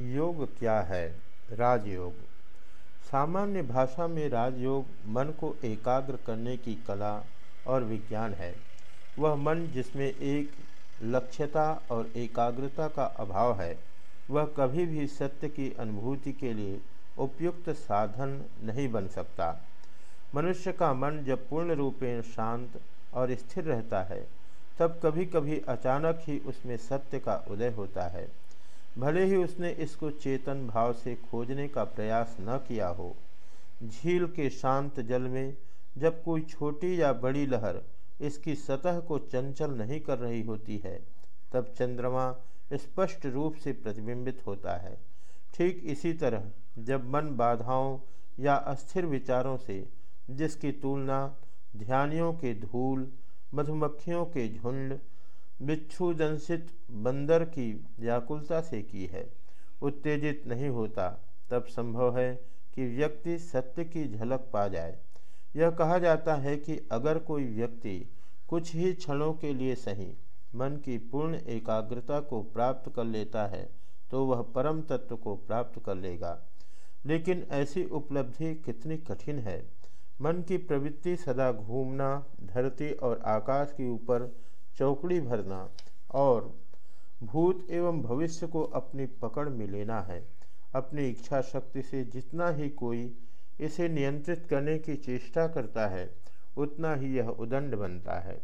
योग क्या है? राजयोग। सामान्य भाषा में राजयोग मन को एकाग्र करने की कला और विज्ञान है। वह मन जिसमें एक लक्ष्यता और एकाग्रता का अभाव है, वह कभी भी सत्य की अनुभूति के लिए उपयुक्त साधन नहीं बन सकता। मनुष्य का मन जब पूर्ण रूपेण शांत और स्थिर रहता है, तब कभी कभी अचानक ही उसमें सत्य का उदय होता है। भले ही उसने इसको चेतन भाव से खोजने का प्रयास न किया हो, झील के शांत जल में जब कोई छोटी या बड़ी लहर इसकी सतह को चंचल नहीं कर रही होती है, तब चंद्रमा स्पष्ट रूप से प्रतिबिंबित होता है। ठीक इसी तरह जब मन बाधाओं या अस्थिर विचारों से, जिसकी तुलना ध्यानियों के धूल, मधुमक्खियों के झुंड बिच्छू दंशित बंदर की व्याकुलता से की है। उत्तेजित नहीं होता। तब संभव है कि व्यक्ति सत्य की झलक पा जाए। यह कहा जाता है कि अगर कोई व्यक्ति कुछ ही क्षणों के लिए सही, मन की पूर्ण एकाग्रता को प्राप्त कर लेता है तो वह परम तत्व को प्राप्त कर लेगा। लेकिन ऐसी उपलब्धि कितनी कठिन है? मन की प्रवृत्ति सदा घूमना, धरती और आकाश के ऊपर चौकड़ी भरना और भूत एवं भविष्य को अपनी पकड़ में लेना है। अपनी इच्छा शक्ति से जितना ही कोई इसे नियंत्रित करने की चेष्टा करता है, उतना ही यह उदंड बनता है।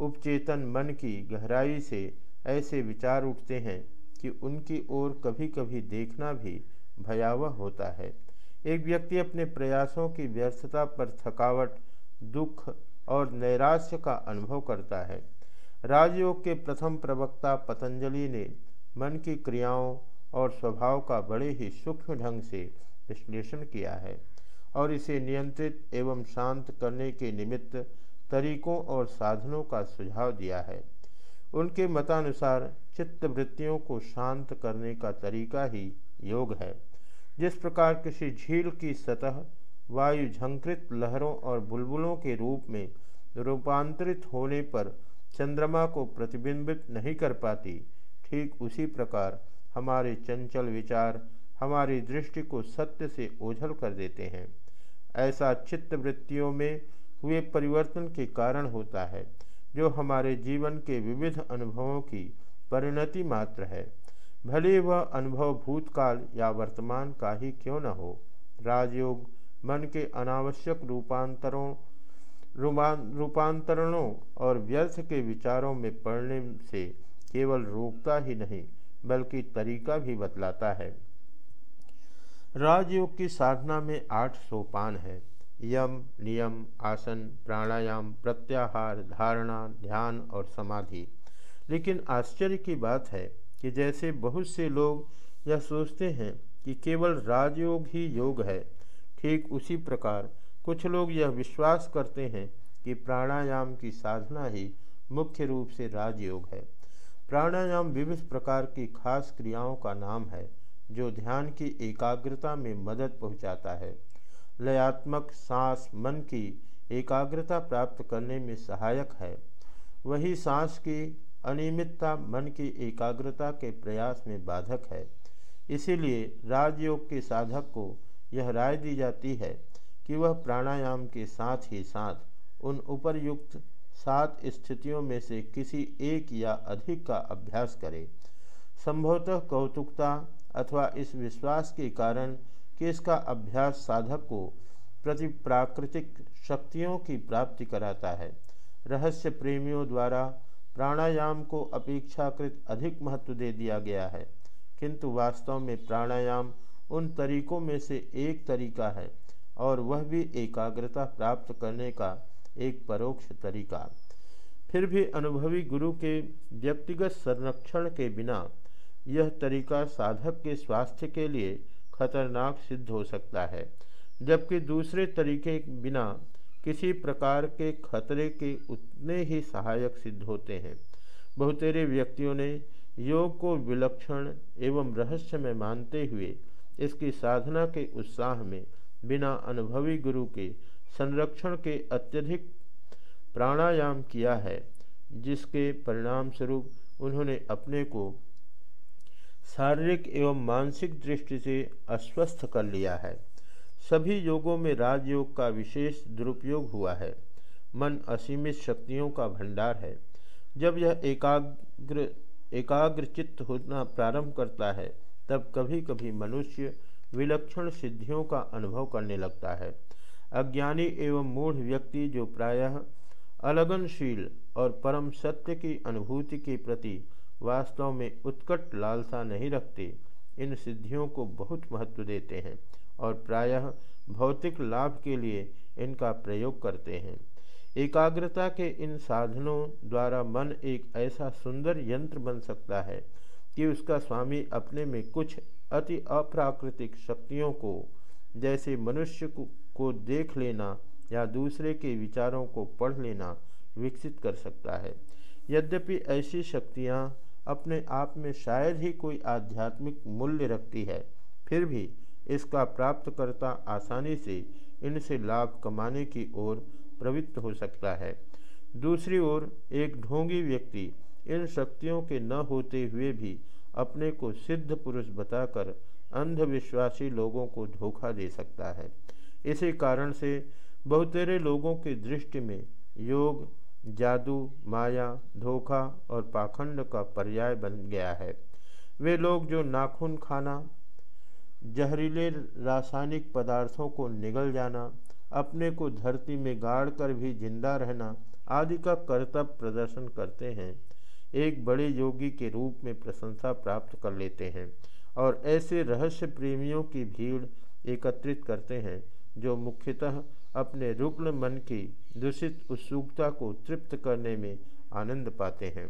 उपचेतन मन की गहराई से ऐसे विचार उठते हैं कि उनकी ओर कभी कभी देखना भी भयावह होता है। एक व्यक्ति अपने प्रयासों की व्यर्थता पर थकावट, दुख और नैराश्य का अनुभव करता है। राजयोग के प्रथम प्रवक्ता पतंजलि ने मन की क्रियाओं और स्वभाव का बड़े ही सूक्ष्म ढंग से विश्लेषण किया है और इसे नियंत्रित एवं शांत करने के निमित्त तरीकों और साधनों का सुझाव दिया है। उनके मतानुसार चित्त वृत्तियों को शांत करने का तरीका ही योग है। जिस प्रकार किसी झील की सतह वायु झंकृत लहरों और बुलबुलों के रूप में रूपांतरित होने पर चंद्रमा को प्रतिबिंबित नहीं कर पाती, ठीक उसी प्रकार हमारे चंचल विचार हमारी दृष्टि को सत्य से ओझल कर देते हैं। ऐसा चित्त वृत्तियों में हुए परिवर्तन के कारण होता है, जो हमारे जीवन के विविध अनुभवों की परिणति मात्र है। भले वह अनुभव भूतकाल या वर्तमान का ही क्यों न हो, राजयोग मन के अनावश्यक रूपांतरों रूपांतरणों और व्यर्थ के विचारों में पड़ने से केवल रोकता ही नहीं, बल्कि तरीका भी बतलाता है। राजयोग की साधना में आठ सोपान है। यम, नियम, आसन, प्राणायाम, प्रत्याहार, धारणा, ध्यान और समाधि। लेकिन आश्चर्य की बात है कि जैसे बहुत से लोग यह सोचते हैं कि केवल राजयोग ही योग है, ठीक उसी प्रकार कुछ लोग यह विश्वास करते हैं कि प्राणायाम की साधना ही मुख्य रूप से राजयोग है। प्राणायाम विविध प्रकार की खास क्रियाओं का नाम है, जो ध्यान की एकाग्रता में मदद पहुंचाता है। लयात्मक सांस मन की एकाग्रता प्राप्त करने में सहायक है। वही सांस की अनियमितता मन की एकाग्रता के प्रयास में बाधक है। इसीलिए राजयोग के साधक को यह राय दी जाती है कि वह प्राणायाम के साथ ही साथ उन उपरयुक्त सात स्थितियों में से किसी एक या अधिक का अभ्यास करे। संभवतः कौतुकता अथवा इस विश्वास के कारण कि इसका अभ्यास साधक को प्रति प्राकृतिक शक्तियों की प्राप्ति कराता है। रहस्य प्रेमियों द्वारा प्राणायाम को अपेक्षाकृत अधिक महत्व दे दिया गया है, किंतु वास्तव में प्राणायाम उन तरीकों में से एक तरीका है। और वह भी एकाग्रता प्राप्त करने का एक परोक्ष तरीका। फिर भी अनुभवी गुरु के व्यक्तिगत संरक्षण के बिना यह तरीका साधक के स्वास्थ्य के लिए खतरनाक सिद्ध हो सकता है, जबकि दूसरे तरीके बिना किसी प्रकार के खतरे के उतने ही सहायक सिद्ध होते हैं। बहुतेरे व्यक्तियों ने योग को विलक्षण एवं रहस्य में मानते हुए इसकी साधना के उत्साह में बिना अनुभवी गुरु के संरक्षण के अत्यधिक प्राणायाम किया है, जिसके परिणाम स्वरूप उन्होंने अपने को शारीरिक एवं मानसिक दृष्टि से अस्वस्थ कर लिया है। सभी योगों में राजयोग का विशेष दुरुपयोग हुआ है। मन असीमित शक्तियों का भंडार है। जब यह एकाग्र एकाग्र चित्त होना प्रारंभ करता है, तब कभी कभी मनुष्य विलक्षण सिद्धियों का अनुभव करने लगता है। अज्ञानी एवं मूढ़ व्यक्ति जो प्रायः अलगनशील और परम सत्य की अनुभूति के प्रति वास्तव में उत्कट लालसा नहीं रखते, इन सिद्धियों को बहुत महत्व देते हैं और प्रायः भौतिक लाभ के लिए इनका प्रयोग करते हैं। एकाग्रता के इन साधनों द्वारा मन एक ऐसा सुंदर यंत्र बन सकता है कि उसका स्वामी अपने में कुछ अति अप्राकृतिक शक्तियों को, जैसे मनुष्य को देख लेना या दूसरे के विचारों को पढ़ लेना विकसित कर सकता है। यद्यपि ऐसी शक्तियाँ अपने आप में शायद ही कोई आध्यात्मिक मूल्य रखती है, फिर भी इसका प्राप्तकर्ता आसानी से इनसे लाभ कमाने की ओर प्रवृत्त हो सकता है। दूसरी ओर एक ढोंगी व्यक्ति इन शक्तियों के न होते हुए भी अपने को सिद्ध पुरुष बताकर अंधविश्वासी लोगों को धोखा दे सकता है। इसी कारण से बहुतेरे लोगों की दृष्टि में योग, जादू, माया, धोखा और पाखंड का पर्याय बन गया है। वे लोग जो नाखून खाना, जहरीले रासायनिक पदार्थों को निगल जाना, अपने को धरती में गाड़ कर भी ज़िंदा रहना आदि का कर्तव्य प्रदर्शन करते हैं। एक बड़े योगी के रूप में प्रशंसा प्राप्त कर लेते हैं और ऐसे रहस्य प्रेमियों की भीड़ एकत्रित करते हैं, जो मुख्यतः अपने रुग्ण मन की दूषित उत्सुकता को तृप्त करने में आनंद पाते हैं।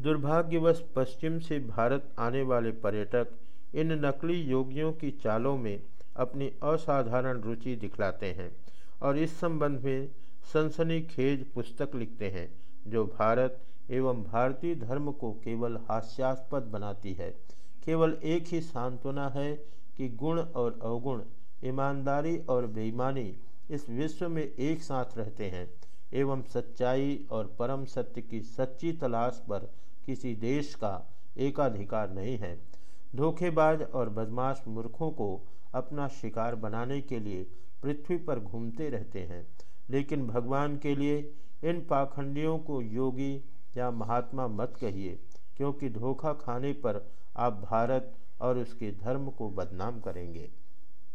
दुर्भाग्यवश पश्चिम से भारत आने वाले पर्यटक इन नकली योगियों की चालों में अपनी असाधारण रुचि दिखलाते हैं और इस संबंध में सनसनी खेज पुस्तक लिखते हैं। जो भारत एवं भारतीय धर्म को केवल हास्यास्पद बनाती है, केवल एक ही सांत्वना है कि गुण और अवगुण, ईमानदारी और बेईमानी इस विश्व में एक साथ रहते हैं, एवं सच्चाई और परम सत्य की सच्ची तलाश पर किसी देश का एकाधिकार नहीं है। धोखेबाज और बदमाश मूर्खों को अपना शिकार बनाने के लिए पृथ्वी पर घूमते रहते हैं, लेकिन भगवान के लिए इन पाखंडियों को योगी या महात्मा मत कहिए, क्योंकि धोखा खाने पर आप भारत और उसके धर्म को बदनाम करेंगे।